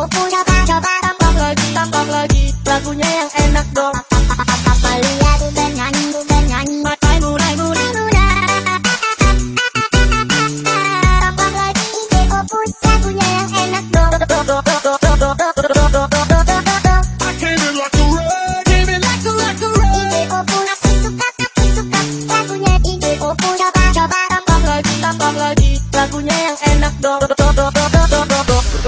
Oh punya coba tambah lagi tambah lagi. Lagunya yang enak dong. Lagunya yang enak dong. Lagunya yang enak do.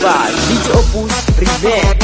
By DJ Opus Remix